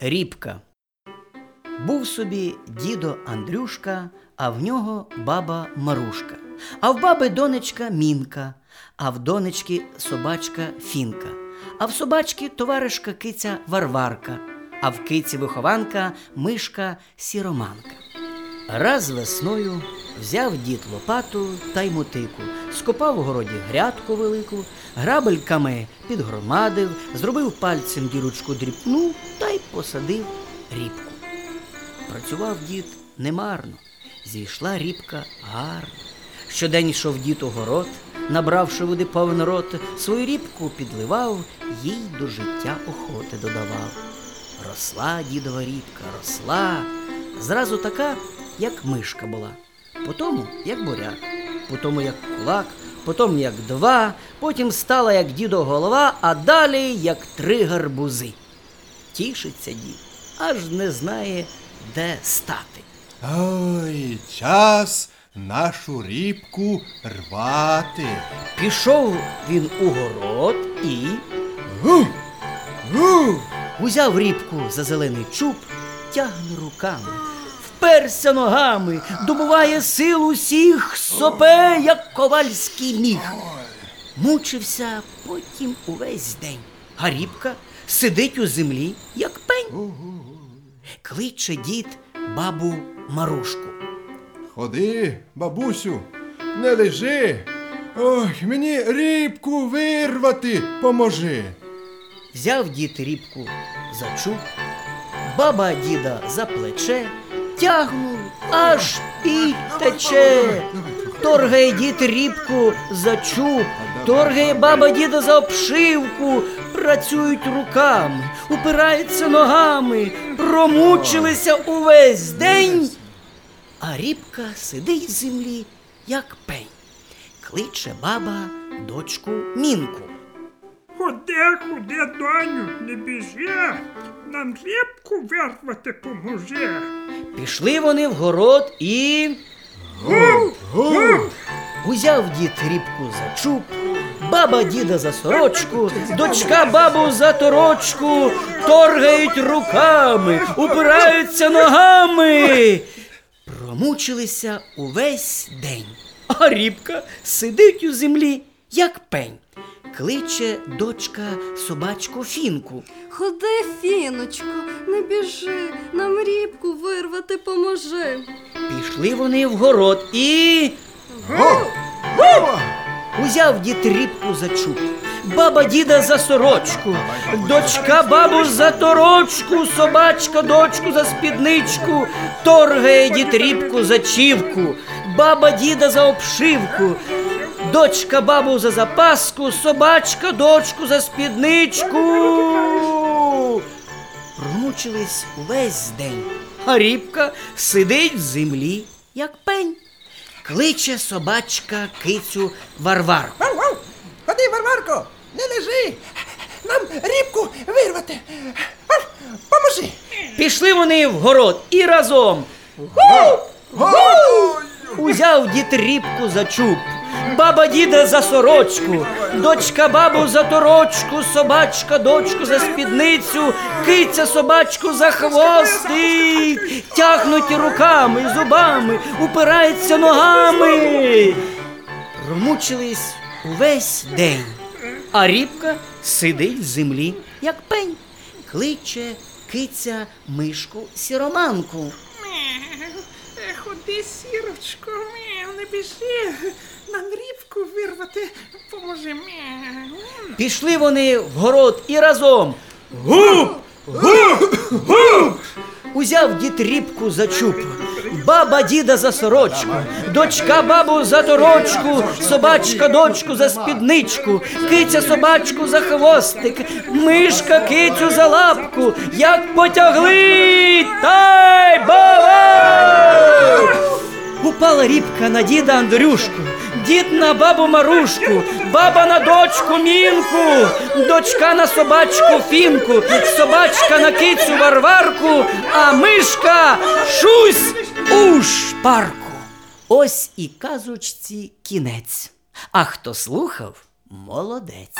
Рібка. Був собі дідо Андрюшка, а в нього баба Марушка. А в баби донечка Мінка, а в донечки собачка Фінка, а в собачки товаришка киця Варварка, а в киці вихованка мишка Сіроманка. Раз весною взяв дід лопату та й мотику, скопав у городі грядку велику, грабельками підгромадив, зробив пальцем дірочку дрібну та посадив рібку. Працював дід немарно, зійшла рібка гарно. Щодень йшов дід у город, набравши води повен рот, свою рібку підливав, їй до життя охоти додавав. Росла дідова рібка, росла, зразу така, як мишка була, потому як буряк, потому як кулак, потім як два, потім стала як дідо голова, а далі як три гарбузи. Тішиться дід, аж не знає, де стати. Ой, час нашу рібку рвати. Пішов він у город і Гу! Гу! узяв рібку за зелений чуб, тягне руками, вперся ногами, добуває сил усіх, сопе, як ковальський міг. Мучився потім увесь день, а рібка сидить у землі, як пень. Кличе дід бабу Марушку. Ходи, бабусю, не лежи. Ой, мені рібку вирвати поможи. Взяв дід рібку за чуб, баба діда за плече, тягнув, аж піть тече. Торгає дід рібку за чуб, торгає баба діда за обшивку, працюють руками, упираються ногами, промучилися увесь день, а рібка сидить в землі, як пень. Кличе баба дочку Мінку. Ходи, ходи, доню, не біжи, нам рібку вирвати поможе. Пішли вони в город і узяв дід рібку за чуб, баба діда за сорочку, дочка бабу за торочку, торгають руками, упираються ногами. Промучилися увесь день, а рібка сидить у землі, як пень. Кличе дочка собачку Фінку. Ходи, фіночко, не біжи, нам рібку вирвати поможи. Пішли вони в город і. Узяв дід за чуб, баба діда за сорочку, дочка бабу за торочку, собачка дочку за спідничку, торгає дід за чівку, баба діда за обшивку, дочка бабу за запаску, собачка дочку за спідничку. Промучились увесь день, а рібка сидить в землі, як пень. Кличе собачка кицю Варварку. Вау, вау! Ходи, Варварко, не лежи. Нам рібку вирвати. Поможи. Пішли вони в город і разом. Узяв дід рібку за чуб, баба діда за сорочку, дочка бабу за торочку, собачка дочку за спідницю, киця собачку за хвостик, тягнуть руками, зубами, упираються ногами. Промучились увесь день, а рібка сидить в землі, як пень, кличе киця мишку сіроманку. Ходи, сірочко, не біжи, рібку вирвати поможе. мяу. Пішли вони в город і разом. Гуп! Гуп! Гуп! Узяв дід рібку за чуб, баба діда за сорочку, дочка бабу за торочку, собачка дочку за спідничку, киця собачку за хвостик, мишка кицю за лапку, як потягли, та й бава! Упала рібка на діда Андрюшку, дід на бабу Марушку, баба на дочку Мінку, дочка на собачку Фінку, собачка на кицю Варварку, а мишка шусь у шпарку. Ось і казочці кінець. А хто слухав, молодець.